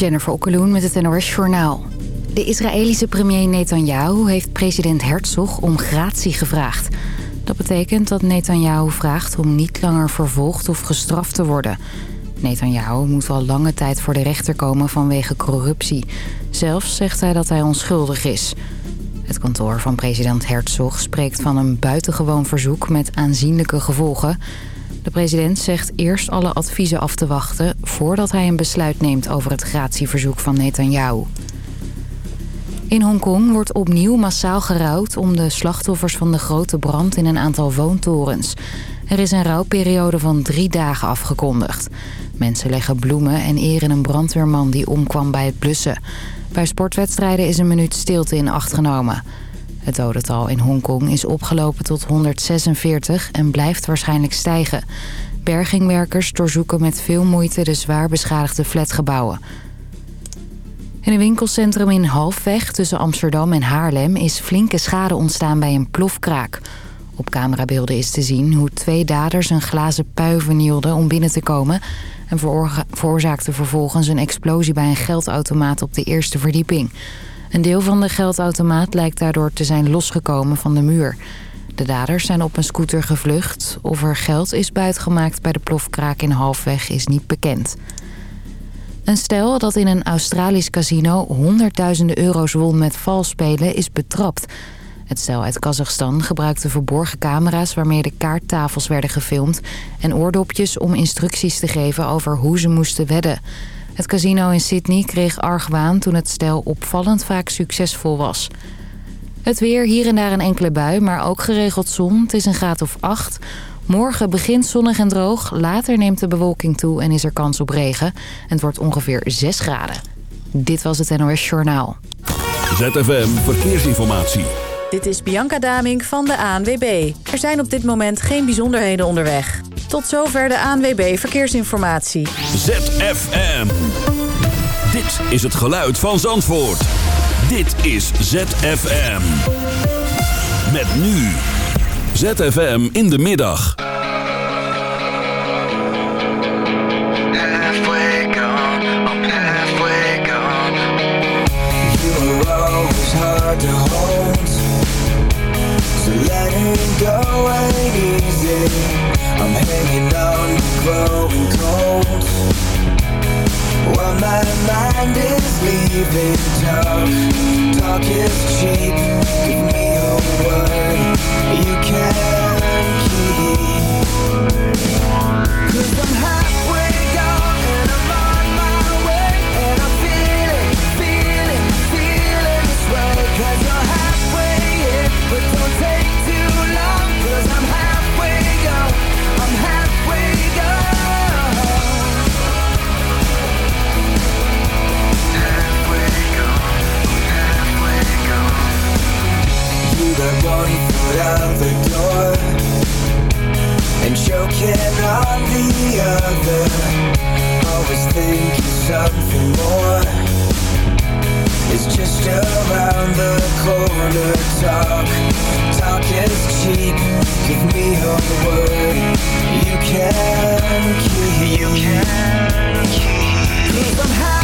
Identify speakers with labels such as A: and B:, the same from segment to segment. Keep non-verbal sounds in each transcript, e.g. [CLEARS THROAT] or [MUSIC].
A: Jennifer Okkeloen met het NOS Journaal. De Israëlische premier Netanyahu heeft president Herzog om gratie gevraagd. Dat betekent dat Netanyahu vraagt om niet langer vervolgd of gestraft te worden. Netanyahu moet al lange tijd voor de rechter komen vanwege corruptie. Zelfs zegt hij dat hij onschuldig is. Het kantoor van president Herzog spreekt van een buitengewoon verzoek met aanzienlijke gevolgen... De president zegt eerst alle adviezen af te wachten... voordat hij een besluit neemt over het gratieverzoek van Netanyahu. In Hongkong wordt opnieuw massaal gerouwd... om de slachtoffers van de grote brand in een aantal woontorens. Er is een rouwperiode van drie dagen afgekondigd. Mensen leggen bloemen en eren een brandweerman die omkwam bij het blussen. Bij sportwedstrijden is een minuut stilte in acht genomen... Het dodental in Hongkong is opgelopen tot 146 en blijft waarschijnlijk stijgen. Bergingwerkers doorzoeken met veel moeite de zwaar beschadigde flatgebouwen. In een winkelcentrum in Halfweg tussen Amsterdam en Haarlem... is flinke schade ontstaan bij een plofkraak. Op camerabeelden is te zien hoe twee daders een glazen pui vernielden om binnen te komen... en veroorzaakten vervolgens een explosie bij een geldautomaat op de eerste verdieping... Een deel van de geldautomaat lijkt daardoor te zijn losgekomen van de muur. De daders zijn op een scooter gevlucht. Of er geld is buitgemaakt bij de plofkraak in Halfweg is niet bekend. Een stel dat in een Australisch casino honderdduizenden euro's won met valspelen is betrapt. Het stel uit Kazachstan gebruikte verborgen camera's waarmee de kaarttafels werden gefilmd... en oordopjes om instructies te geven over hoe ze moesten wedden. Het casino in Sydney kreeg argwaan toen het stel opvallend vaak succesvol was. Het weer, hier en daar een enkele bui, maar ook geregeld zon. Het is een graad of 8. Morgen begint zonnig en droog. Later neemt de bewolking toe en is er kans op regen. En het wordt ongeveer 6 graden. Dit was het NOS Journaal.
B: ZFM Verkeersinformatie.
C: Dit is Bianca Damink van de ANWB. Er zijn op dit moment geen bijzonderheden onderweg. Tot zover de ANWB Verkeersinformatie.
B: ZFM. Dit is het geluid van Zandvoort. Dit is ZFM. Met nu. ZFM in de middag.
D: halfway gone, ain't easy. I'm hanging on, growing cold. While my mind is leaving talk, talk is cheap. Give me a word you can keep. Cause I'm halfway got one foot out the door and choking on the other. Always thinking something more. Is just around the corner Talk, talk is cheap. Give me a word. You can keep You can keep. Cause I'm halfway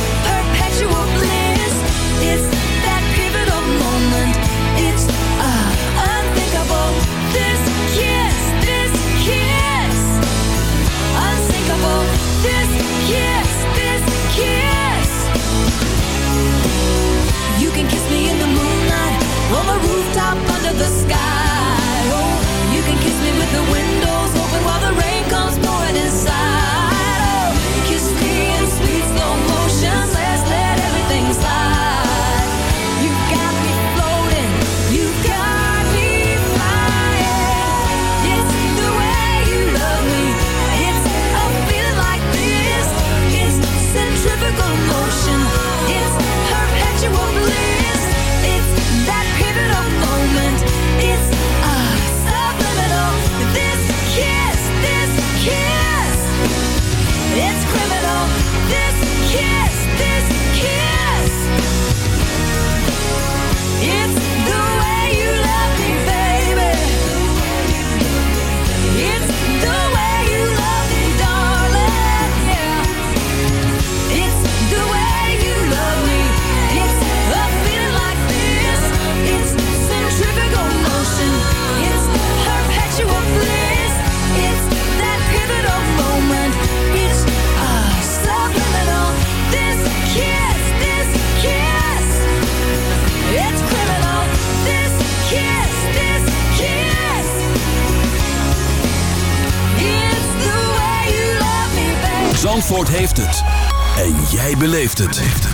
E: the sky. Oh, you can kiss me with the
B: wind.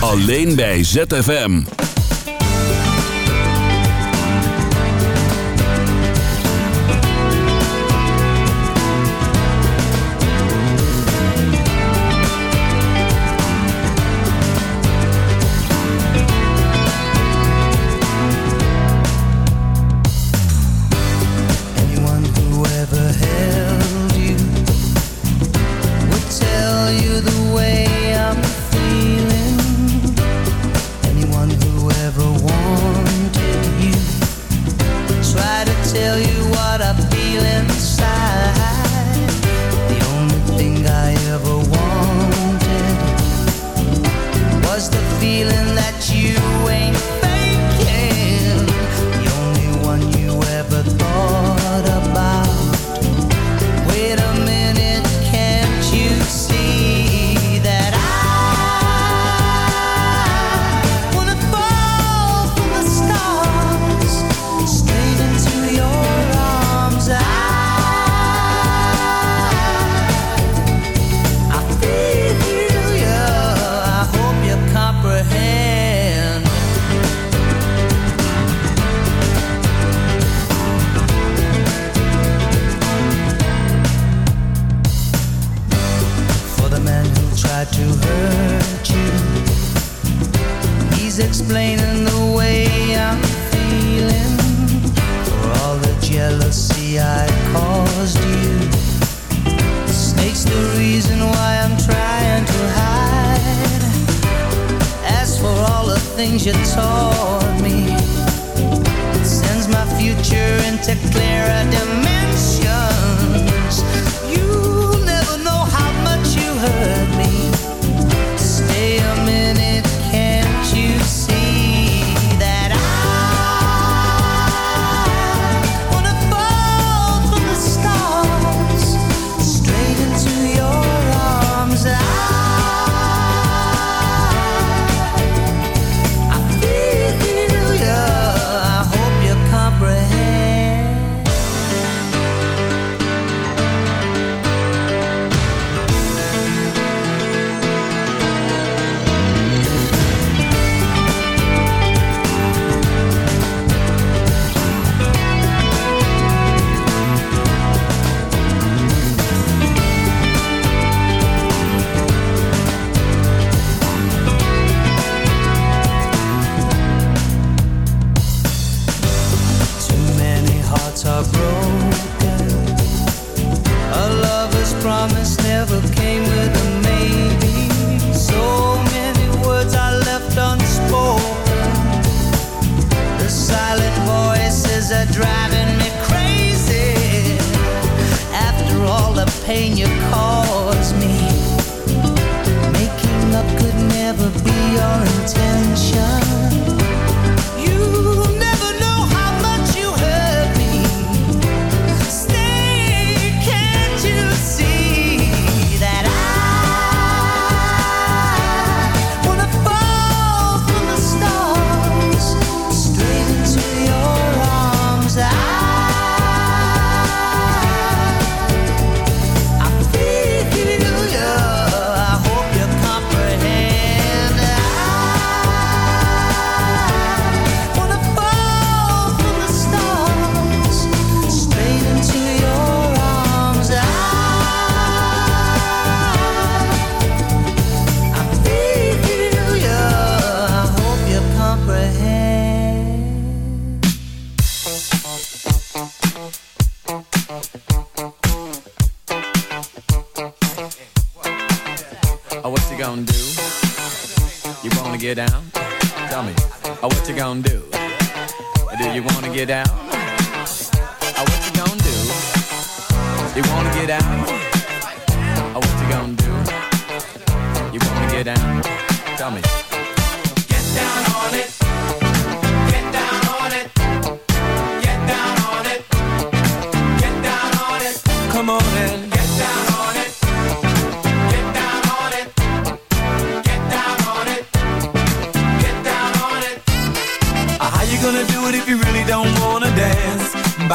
B: Alleen bij ZFM.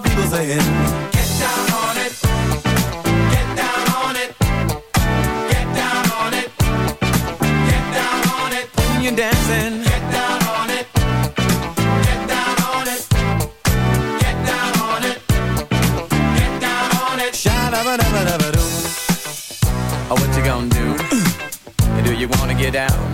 F: people saying, Get down on it. Get down on it. Get down on it. Get down on it. When you're dancing. Get down on it. Get down on it. Get down on it. Get down on it. Sha-da-ba-da-ba-da-ba-doo. Oh, what you gonna do? [CLEARS THROAT] Do you wanna get down?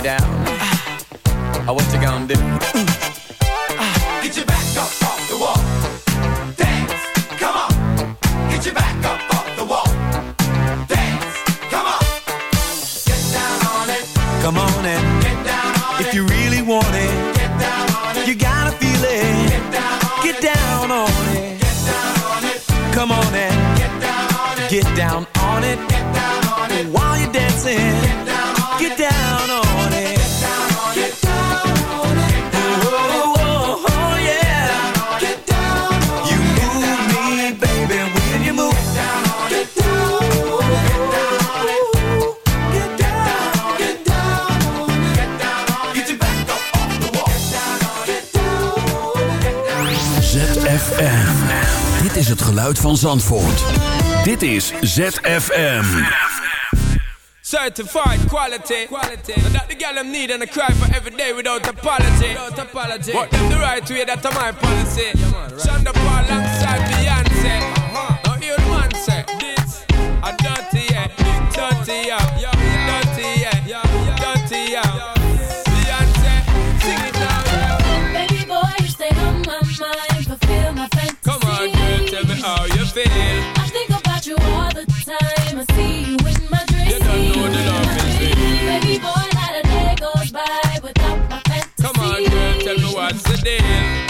F: you down. Uh, what you gonna do? Uh, get your back up off the wall. Dance, come on. Get your back up off the wall. Dance,
G: come on. Get down on it. Come on and get down on if it. If you really want it, get down on it. You gotta feel it. Get down on, it. it. Get down on it. Come on and get down on it. Get down on it
B: van Zandvoort. Dit is ZFM.
H: Certified quality. quality. That the girl I'm need and I cry for every day without apology. Without apology. But them the right way, that's my policy. Yeah, right. Shonda alongside Beyonce. Uh -huh. Now the say, this, I'm dirty, yeah, dirty. feel.
I: I think about you all the time. I see you in my dreams.
H: You don't know the love is real.
I: Baby boy, not a day goes by without my fantasy.
H: Come on, girl, tell me what's the deal.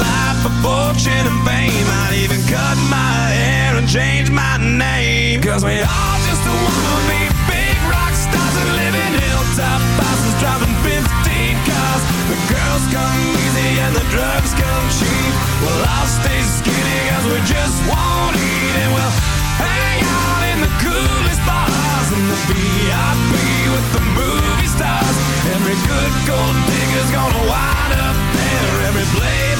G: life for fortune and fame. I'd even cut my hair and change my name. Cause we all just wanna be big rock stars and live in hilltop houses driving 15 cars. The girls come easy and the drugs come cheap. Well, I'll stay skinny cause we just won't eat and we'll hang out in the coolest bars in the VIP with the movie stars. Every good gold digger's gonna wind up there. Every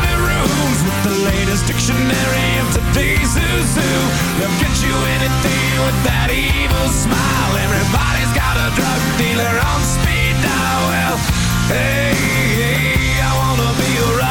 G: rooms with the latest dictionary of today's who's who. They'll get you anything with that evil smile. Everybody's got a drug dealer on speed dial. Well, hey, hey, I wanna be a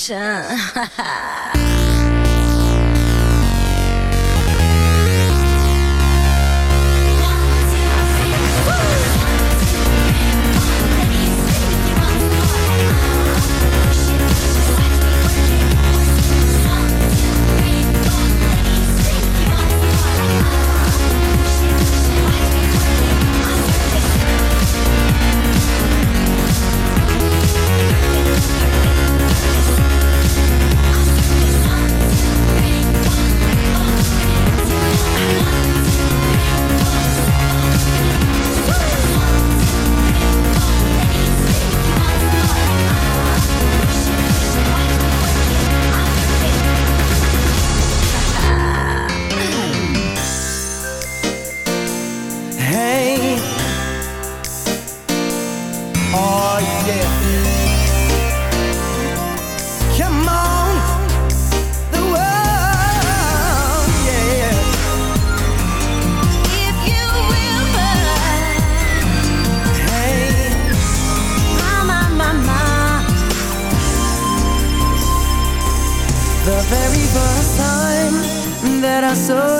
J: 神，哈哈。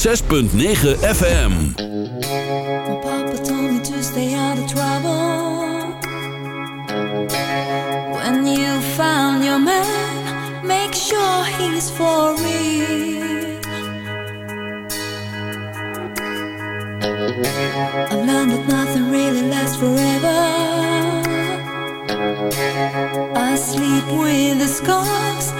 B: 106.9 FM.
E: My papa told me to stay out of trouble. When you found your man, make sure he's for real. I've learned that nothing really lasts forever. I sleep with the scars.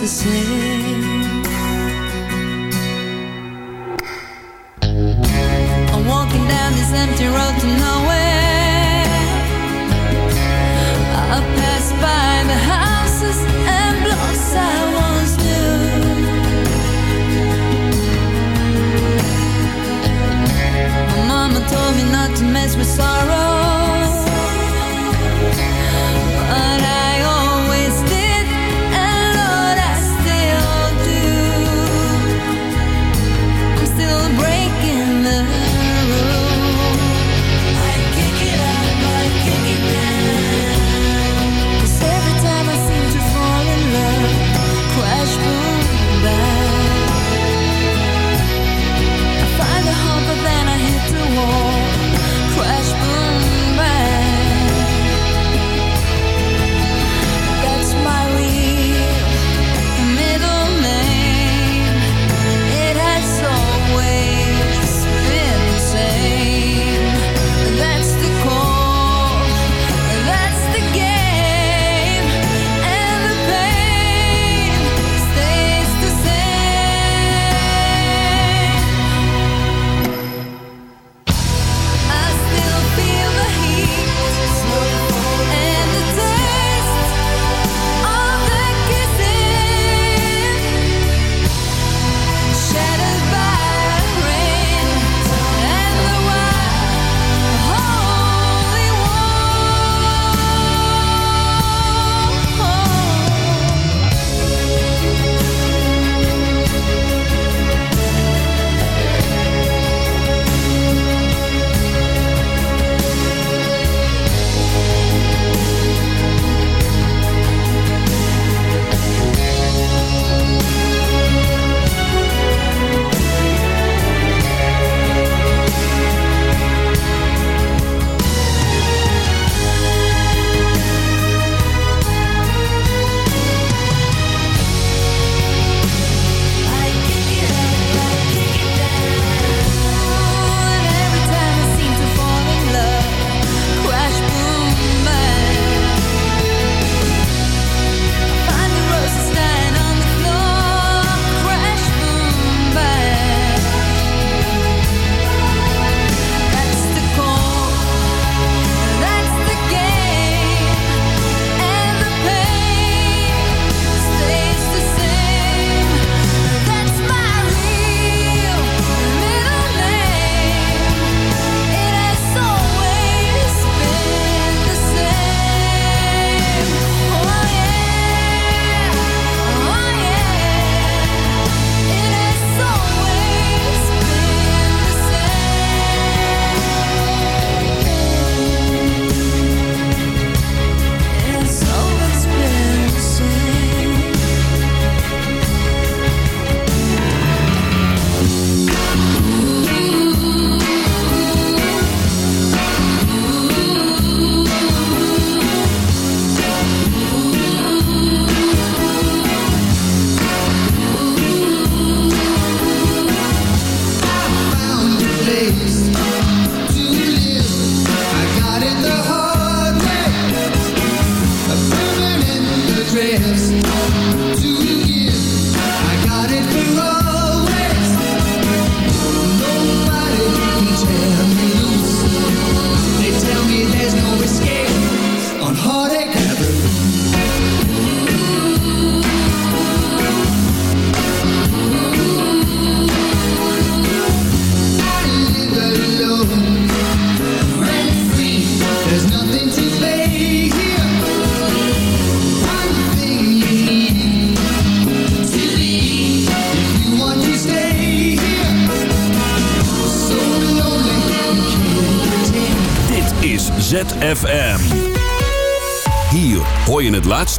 E: the same.